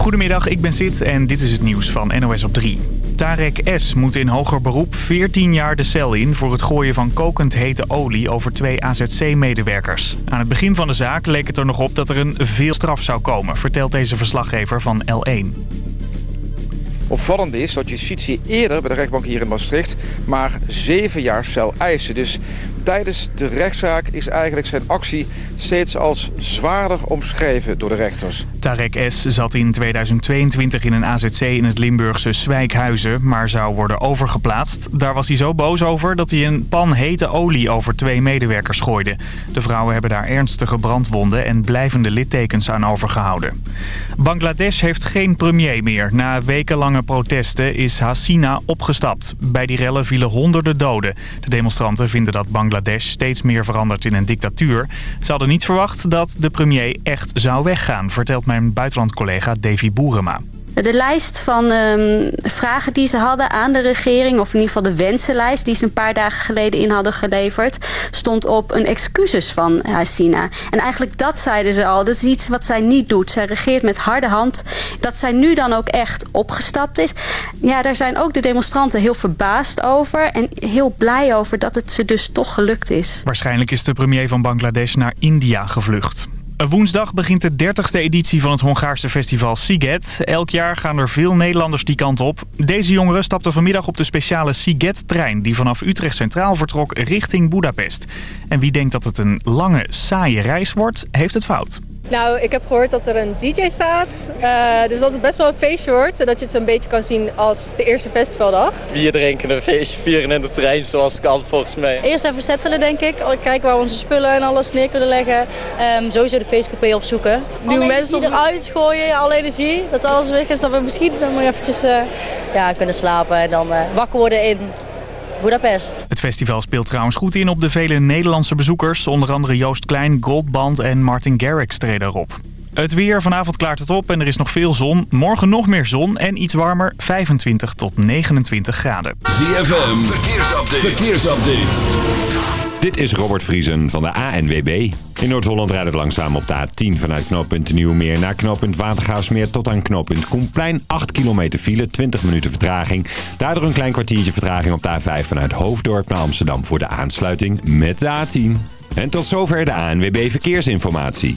Goedemiddag, ik ben Sid en dit is het nieuws van NOS op 3. Tarek S. moet in hoger beroep 14 jaar de cel in... voor het gooien van kokend hete olie over twee AZC-medewerkers. Aan het begin van de zaak leek het er nog op dat er een veel straf zou komen... vertelt deze verslaggever van L1. Opvallend is dat justitie eerder bij de rechtbank hier in Maastricht maar zeven jaar cel eisen. Dus tijdens de rechtszaak is eigenlijk zijn actie steeds als zwaarder omschreven door de rechters. Tarek S. zat in 2022 in een AZC in het Limburgse Zwijkhuizen, maar zou worden overgeplaatst. Daar was hij zo boos over dat hij een pan hete olie over twee medewerkers gooide. De vrouwen hebben daar ernstige brandwonden en blijvende littekens aan overgehouden. Bangladesh heeft geen premier meer. Na wekenlange protesten is Hasina opgestapt. Bij die rellen vielen honderden doden. De demonstranten vinden dat Bangladesh steeds meer verandert in een dictatuur. Ze hadden niet verwacht dat de premier echt zou weggaan, vertelt mijn buitenlandcollega Davy Boerema. De lijst van um, vragen die ze hadden aan de regering... of in ieder geval de wensenlijst die ze een paar dagen geleden in hadden geleverd... stond op een excuses van Hasina. En eigenlijk dat zeiden ze al. Dat is iets wat zij niet doet. Zij regeert met harde hand. Dat zij nu dan ook echt opgestapt is. Ja, daar zijn ook de demonstranten heel verbaasd over... en heel blij over dat het ze dus toch gelukt is. Waarschijnlijk is de premier van Bangladesh naar India gevlucht. Woensdag begint de 30ste editie van het Hongaarse festival Siget. Elk jaar gaan er veel Nederlanders die kant op. Deze jongeren stapten vanmiddag op de speciale Siget-trein... die vanaf Utrecht Centraal vertrok richting Budapest. En wie denkt dat het een lange, saaie reis wordt, heeft het fout. Nou, ik heb gehoord dat er een DJ staat. Uh, dus dat het best wel een feestje wordt. En dat je het een beetje kan zien als de eerste festivaldag. Bier drinken, een feestje vieren in de trein zoals kan volgens mij. Eerst even settelen denk ik. Kijken waar we onze spullen en alles neer kunnen leggen. Um, sowieso de feestcoupé opzoeken. Nieuwe mensen eruit gooien, alle energie. Dat alles weg is. Dat we misschien dan maar eventjes uh, ja, kunnen slapen. En dan uh, wakker worden in Budapest. Het festival speelt trouwens goed in op de vele Nederlandse bezoekers. Onder andere Joost Klein, Goldband en Martin Garrix treden erop. Het weer, vanavond klaart het op en er is nog veel zon. Morgen nog meer zon en iets warmer, 25 tot 29 graden. ZFM, verkeersupdate. verkeersupdate. Dit is Robert Vriesen van de ANWB. In Noord-Holland rijdt het langzaam op de A10 vanuit knooppunt Nieuwmeer naar knooppunt Watergaasmeer tot aan knooppunt Koenplein. 8 kilometer file, 20 minuten vertraging. Daardoor een klein kwartiertje vertraging op de A5 vanuit Hoofddorp naar Amsterdam voor de aansluiting met de A10. En tot zover de ANWB Verkeersinformatie.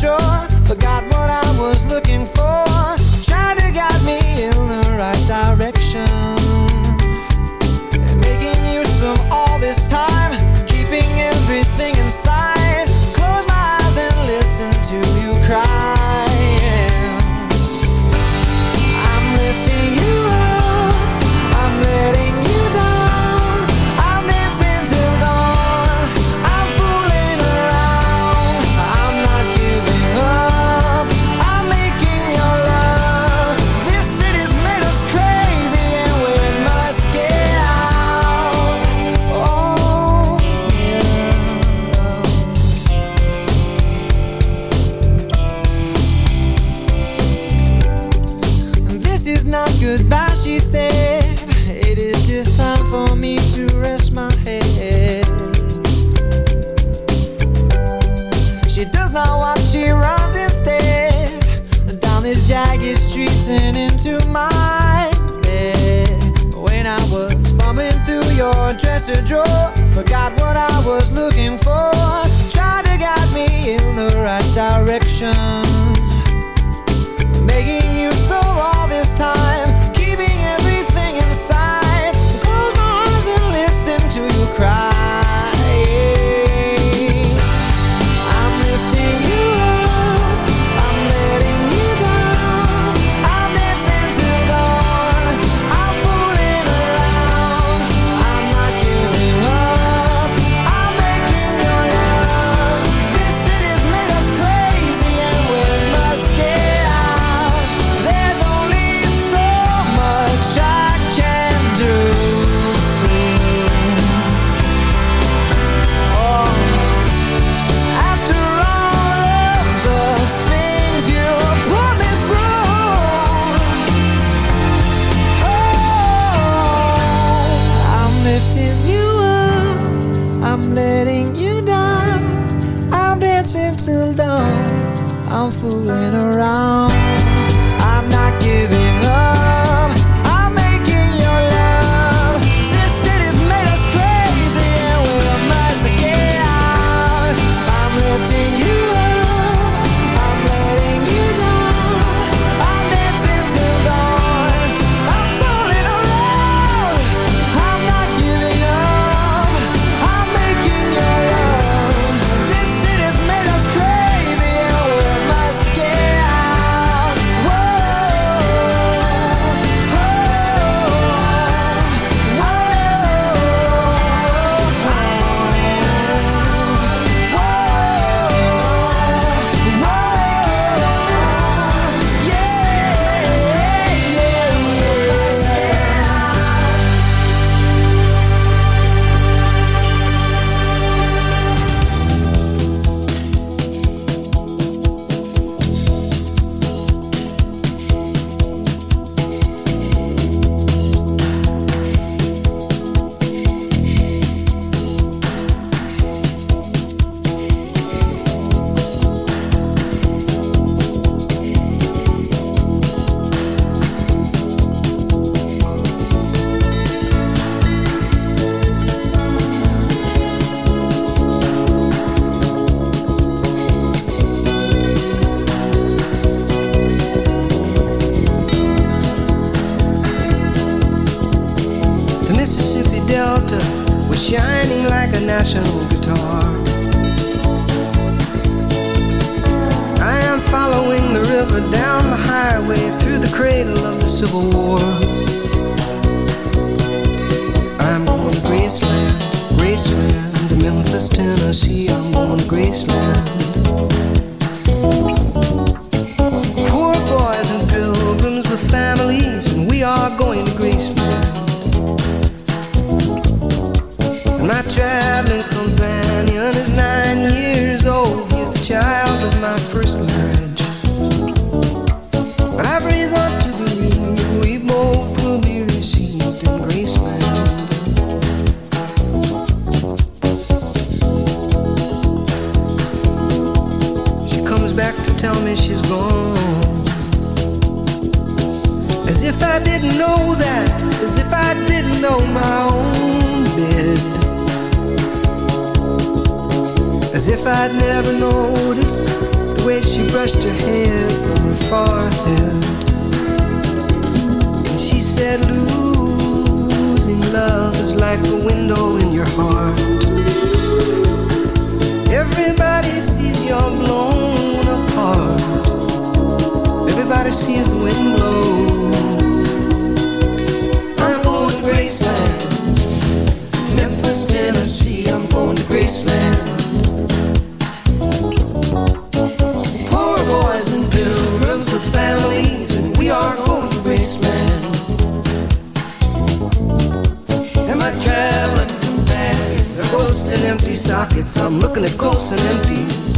door, forgot to draw. Forgot what I was looking for. Tried to guide me in the right direction. everybody sees the wind blow. I'm going to Graceland, Memphis, Tennessee. I'm going to Graceland. Poor boys and blue rooms with families, and we are going to Graceland. And my traveling companions are ghosts and empty sockets. I'm looking at ghosts and empties.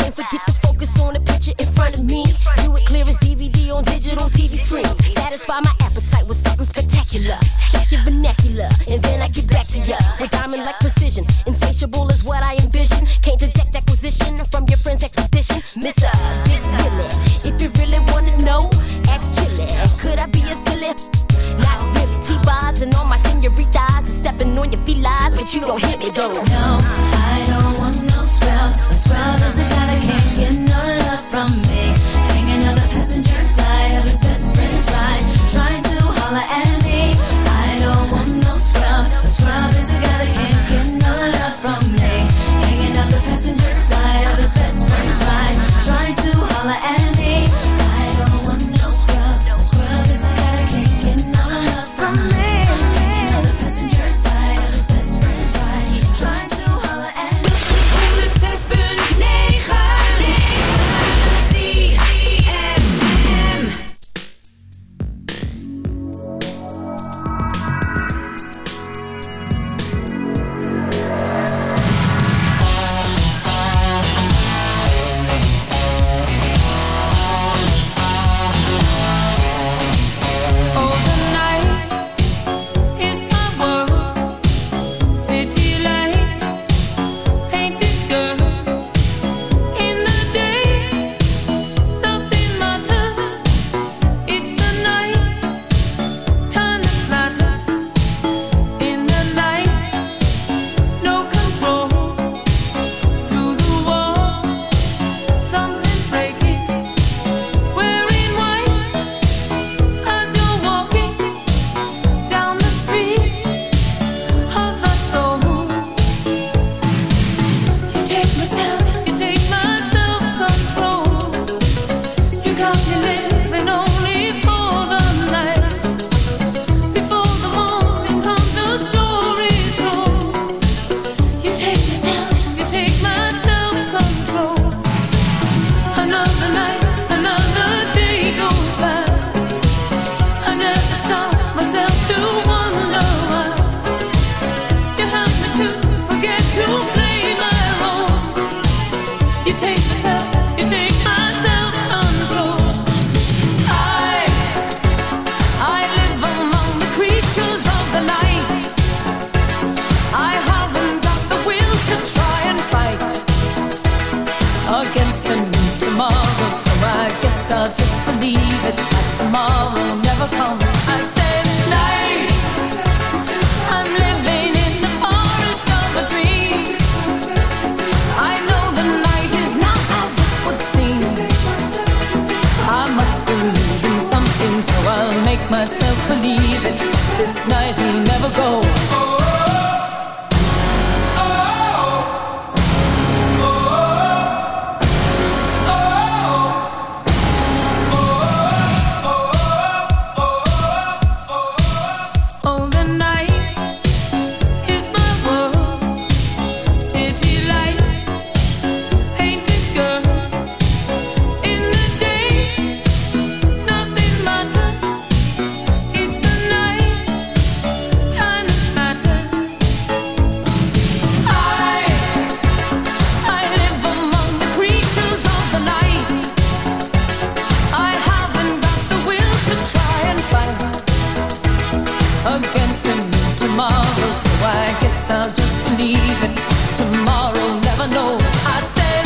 I guess I'll just believe it. Tomorrow never knows. I said.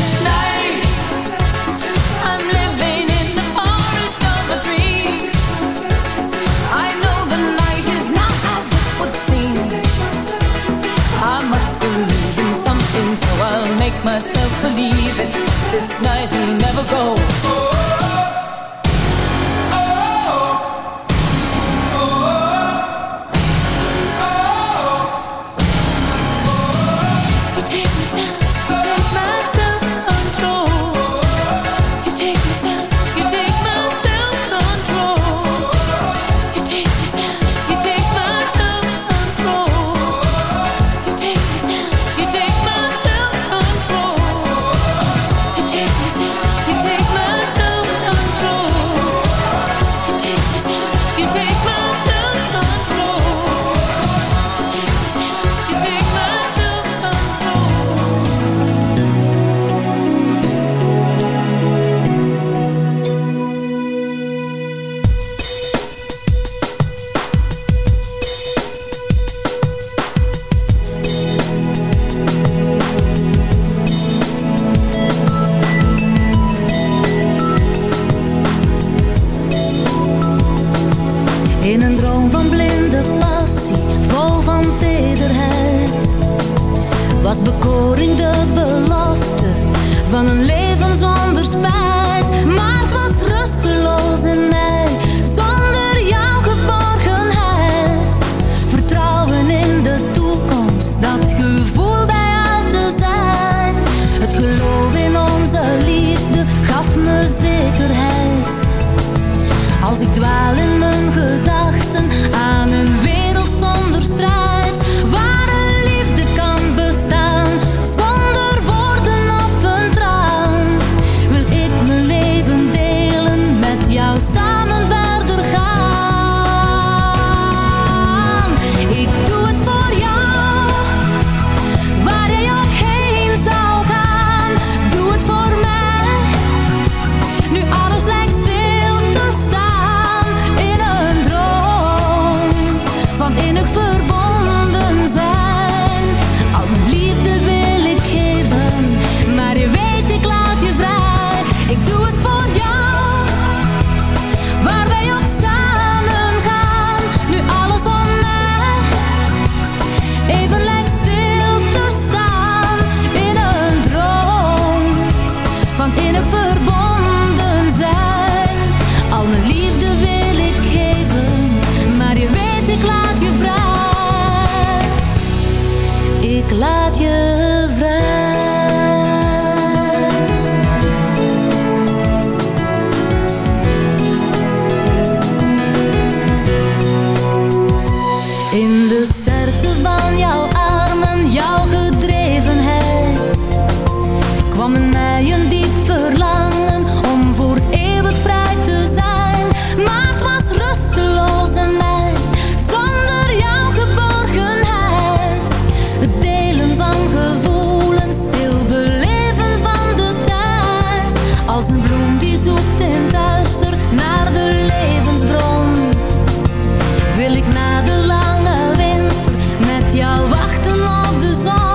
I'm living in the forest of a dream. I know the night is not as it would seem. I must believe in something, so I'll make myself believe it. This night will never go. Als ik dwaal wachten op de zon.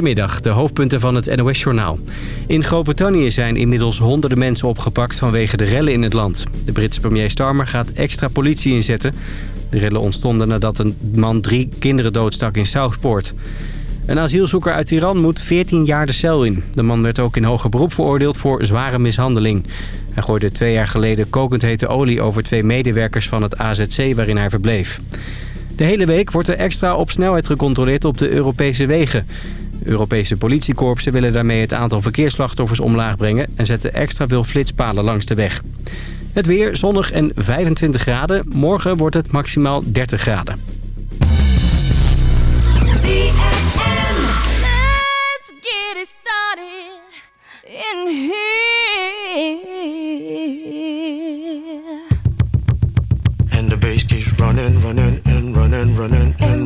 Goedemiddag, de hoofdpunten van het NOS-journaal. In Groot-Brittannië zijn inmiddels honderden mensen opgepakt vanwege de rellen in het land. De Britse premier Starmer gaat extra politie inzetten. De rellen ontstonden nadat een man drie kinderen doodstak in Southport. Een asielzoeker uit Iran moet 14 jaar de cel in. De man werd ook in hoger beroep veroordeeld voor zware mishandeling. Hij gooide twee jaar geleden kokend hete olie over twee medewerkers van het AZC waarin hij verbleef. De hele week wordt er extra op snelheid gecontroleerd op de Europese wegen. Europese politiekorpsen willen daarmee het aantal verkeersslachtoffers omlaag brengen... en zetten extra veel flitspalen langs de weg. Het weer zonnig en 25 graden. Morgen wordt het maximaal 30 graden. Let's get it started in here. And the bass keeps running, running, and running, running, and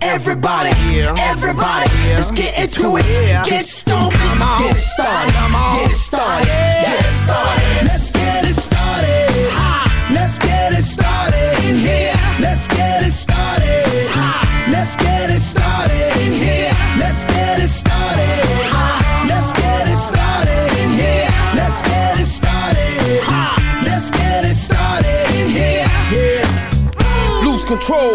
Everybody, everybody, let's get into it. Get stoned, get it started, get it started, get it started. Let's get it started. Ha! Let's get it started in here. Let's get it started. Ha! Let's get it started in here. Let's get it started. Ha! Let's get it started in here. Let's get it started. Ha! Let's get it started in here. Yeah. Lose control,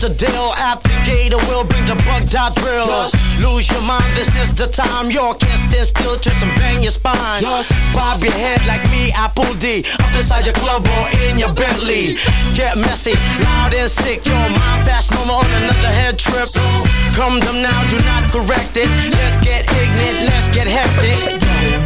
the deal. Applicator will bring the bug dot drill. Lose your mind, this is the time. Your can't stand still, twist and bang your spine. Bob your head like me, Apple D. Up inside your club or in your Bentley. Get messy, loud and sick. Your mind fast, no more on another head trip. Come them now, do not correct it. Let's get ignorant, let's get hectic.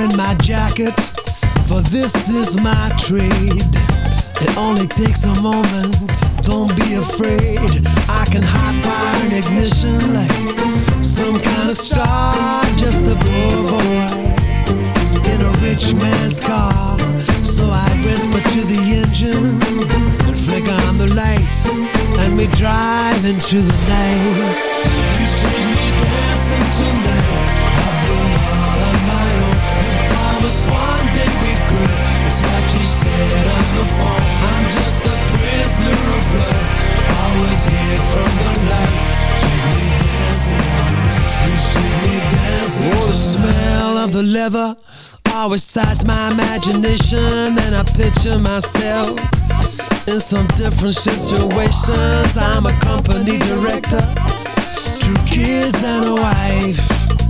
In my jacket, for this is my trade. It only takes a moment, don't be afraid. I can hot wire an ignition like some kind of star. Just a poor boy in a rich man's car. So I whisper to the engine and flick on the lights, and we drive into the night. You see me dancing tonight. Promised one day we could. It's what you said on the phone. I'm just a prisoner of love. Always here from the light. Take me dancing. Take me dancing. Oh, the smell of the leather always excites my imagination. And I picture myself in some different situations. I'm a company director, two kids and a wife.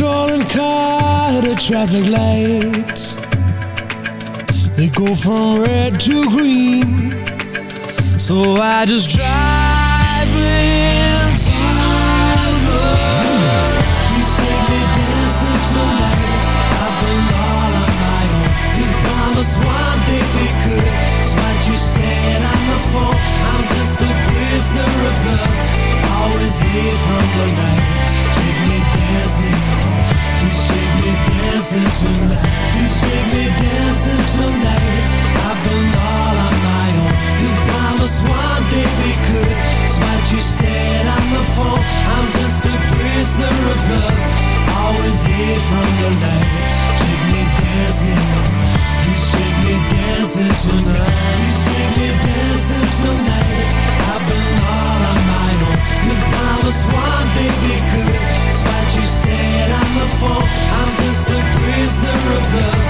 Stolen car at a traffic light. They go from red to green. So I just drive you said on the phone. I'm just a prisoner of love. Always here from. Take me dancing. You me dancing tonight. You me dancing tonight. I've been all on my own. You promised one we could. You said on the phone. I'm just a prisoner of love.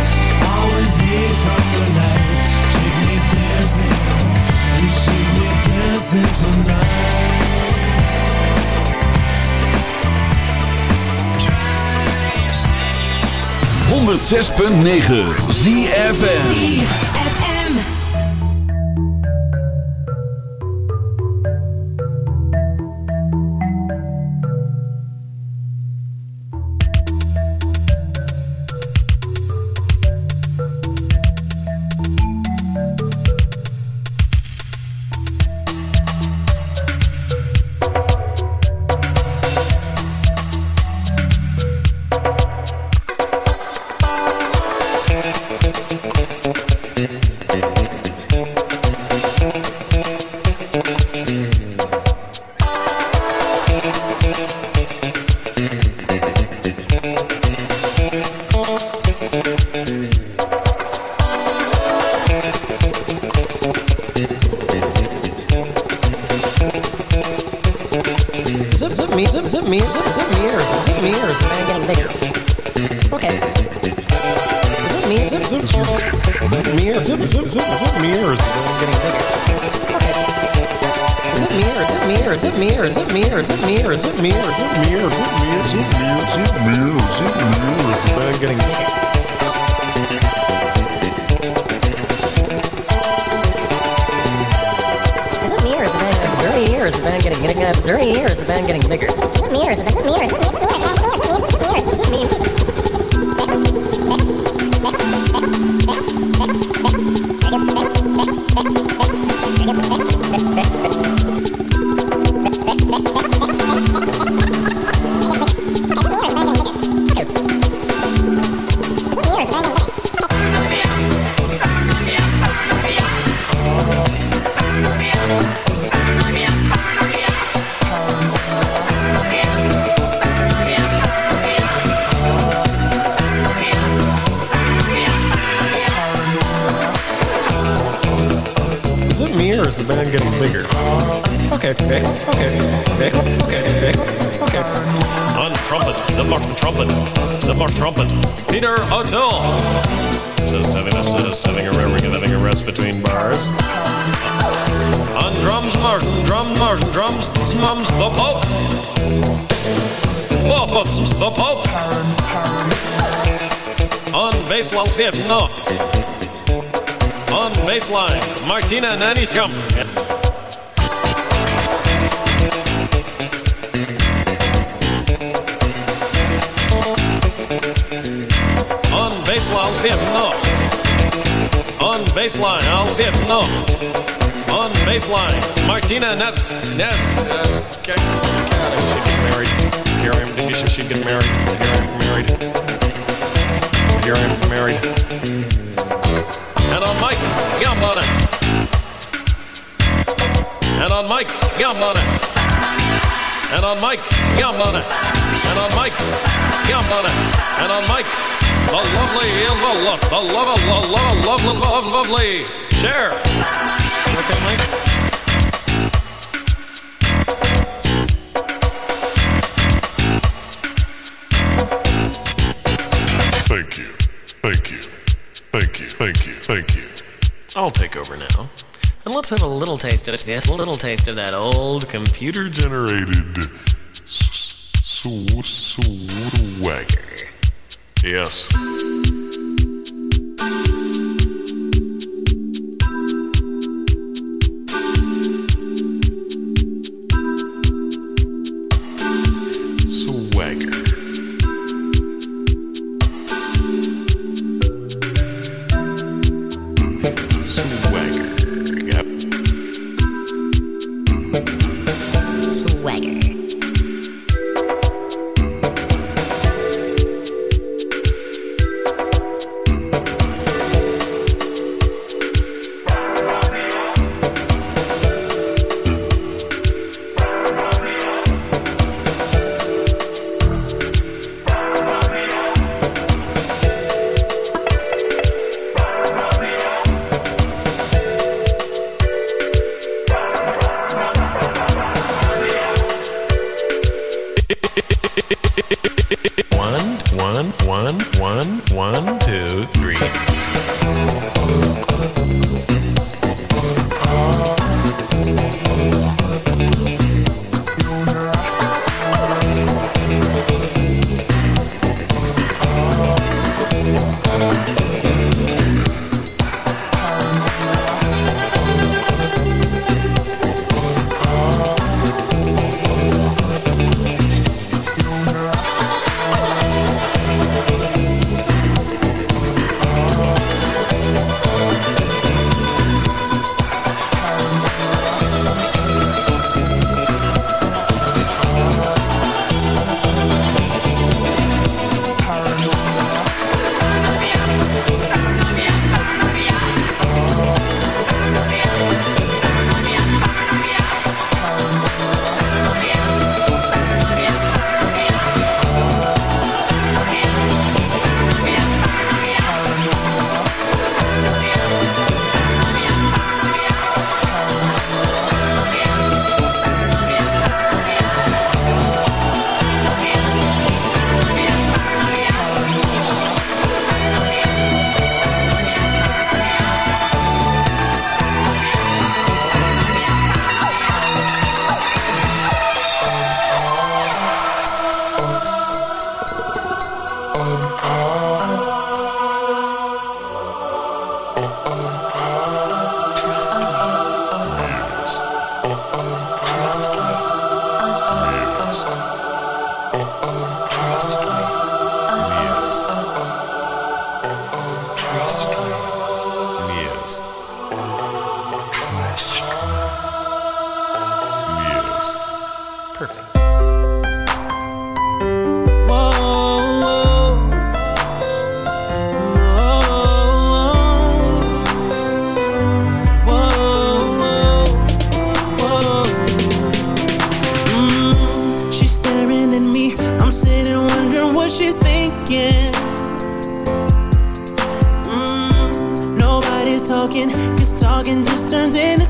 Always here. Take me dancing. You shake me 106.9 ZFN. Me? Is it, is it me? Is it me? Or is it me? Or is the man getting bigger? Okay. Is it me? Is it, is it, is it me? Or is it, is it, is it, is it me? Or is the man getting bigger? Okay. Is it me? Or is it me? Or is it me? Or is it me? Or is it me? Or is it me? Or is it me? Or is it me? Or is it me? Or is it me? Or is it me? Or is the man getting bigger? Is it me or is the band getting Is there any ear? Is the band getting getting? Is there any ear? Is the band getting bigger? 7-0. On baseline, Martina Nanishkamp. On baseline, 7-0. On baseline, I'll 7-0. On baseline, Martina Net. Net. Uh, okay. She'd get married. Hear. she get married. Married. Am married. And on Mike, Gambona. And on Mike, Gambona. And on Mike, Gambona. And on Mike, Gambona. And on Mike, the lovely, the love, the love, the love, love, love, love, lovely. Share. Okay, Mike. I'll take over now. And let's have a little taste of it. Yes, a little taste of that old computer Generated s- s- swagger. Yes. Turns into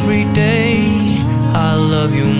every day. I love you